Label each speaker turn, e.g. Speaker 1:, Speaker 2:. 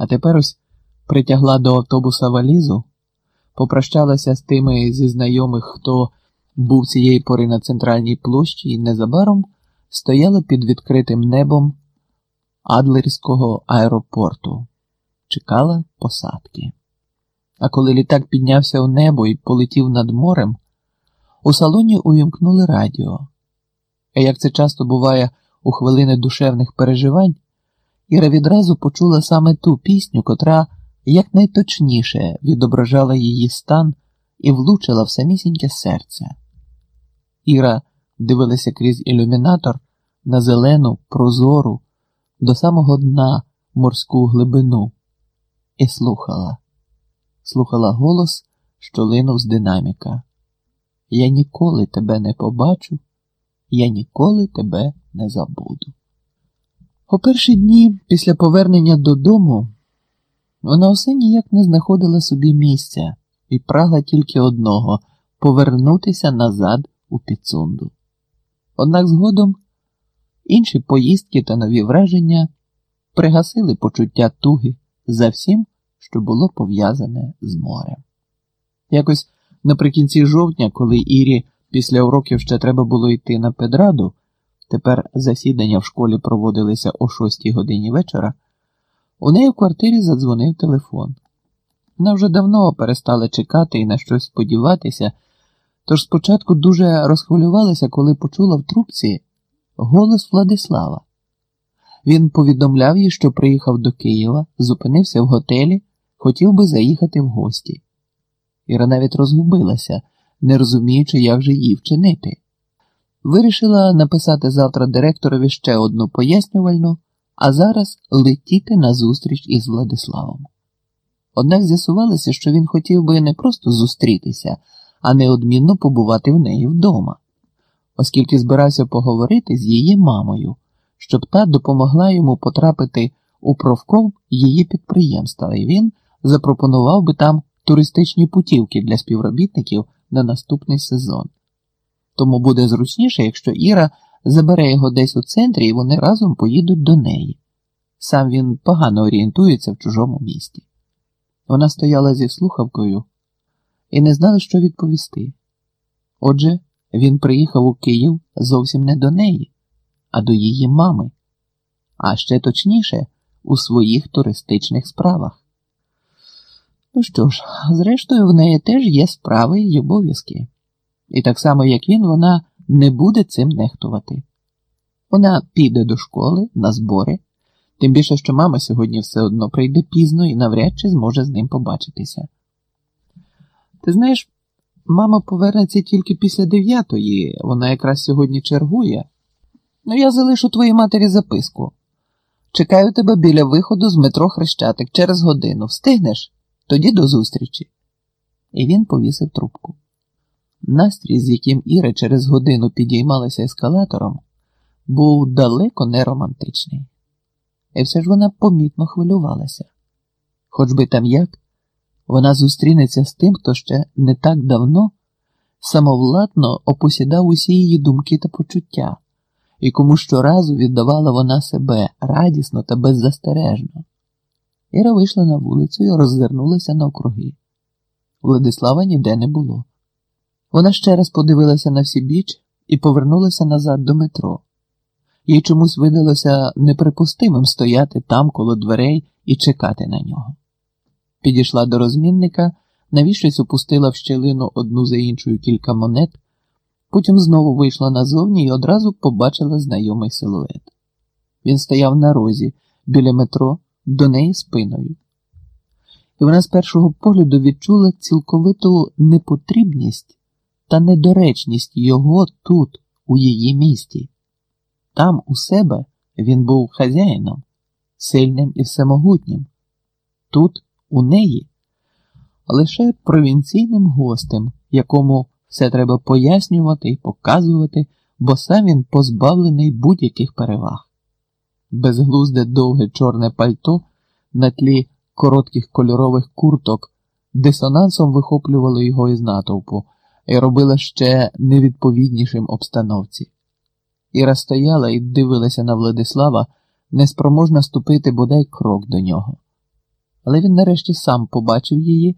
Speaker 1: А тепер ось притягла до автобуса валізу, попрощалася з тими зі знайомих, хто був цієї пори на центральній площі, і незабаром стояла під відкритим небом Адлерського аеропорту, чекала посадки. А коли літак піднявся у небо і полетів над морем, у салоні увімкнули радіо. А як це часто буває у хвилини душевних переживань, Іра відразу почула саме ту пісню, котра якнайточніше відображала її стан і влучила в самісіньке серце. Іра дивилася крізь ілюмінатор на зелену, прозору, до самого дна морську глибину і слухала, слухала голос, що линув з динаміка. Я ніколи тебе не побачу, я ніколи тебе не забуду. У перші дні після повернення додому вона усе ніяк не знаходила собі місця і прагла тільки одного повернутися назад у підсунду. Однак згодом інші поїздки та нові враження пригасили почуття туги за всім, що було пов'язане з морем. Якось наприкінці жовтня, коли Ірі після уроків ще треба було йти на педраду, тепер засідання в школі проводилися о шостій годині вечора, у неї в квартирі задзвонив телефон. Вона вже давно перестала чекати і на щось сподіватися, тож спочатку дуже розхвилювалася, коли почула в трубці голос Владислава. Він повідомляв їй, що приїхав до Києва, зупинився в готелі, хотів би заїхати в гості. Іра навіть розгубилася, не розуміючи, як же її вчинити. Вирішила написати завтра директорові ще одну пояснювальну, а зараз летіти на зустріч із Владиславом. Однак з'ясувалося, що він хотів би не просто зустрітися, а неодмінно побувати в неї вдома, оскільки збирався поговорити з її мамою, щоб та допомогла йому потрапити у профком її підприємства, і він запропонував би там туристичні путівки для співробітників на наступний сезон. Тому буде зручніше, якщо Іра забере його десь у центрі і вони разом поїдуть до неї. Сам він погано орієнтується в чужому місті. Вона стояла зі слухавкою і не знала, що відповісти. Отже, він приїхав у Київ зовсім не до неї, а до її мами, а ще точніше, у своїх туристичних справах. Ну що ж, зрештою, в неї теж є справи й обов'язки. І так само, як він, вона не буде цим нехтувати. Вона піде до школи на збори, тим більше, що мама сьогодні все одно прийде пізно і навряд чи зможе з ним побачитися. Ти знаєш, мама повернеться тільки після дев'ятої, вона якраз сьогодні чергує. Ну, я залишу твоїй матері записку. Чекаю тебе біля виходу з метро Хрещатик через годину. Встигнеш? Тоді до зустрічі. І він повісив трубку. Настрій, з яким Іра через годину підіймалася ескалатором, був далеко не романтичний. І все ж вона помітно хвилювалася. Хоч би там як, вона зустрінеться з тим, хто ще не так давно самовладно опосідав усі її думки та почуття, і кому щоразу віддавала вона себе радісно та беззастережно. Іра вийшла на вулицю і роззирнулася навкруги. Владислава ніде не було. Вона ще раз подивилася на всі біч і повернулася назад до метро. Їй чомусь видалося неприпустимим стояти там коло дверей і чекати на нього. Підійшла до розмінника, навіщось опустила в щелину одну за іншою кілька монет, потім знову вийшла назовні і одразу побачила знайомий силует. Він стояв на розі біля метро до неї спиною. І вона з першого погляду відчула цілковиту непотрібність та недоречність його тут, у її місті. Там, у себе, він був хазяїном, сильним і всемогутнім. Тут, у неї, лише провінційним гостем, якому все треба пояснювати і показувати, бо сам він позбавлений будь-яких переваг. Безглузде довге чорне пальто на тлі коротких кольорових курток дисонансом вихоплювало його із натовпу і робила ще невідповіднішим обстановці. Іра стояла і дивилася на Владислава, неспроможна ступити бодай крок до нього. але він нарешті сам побачив її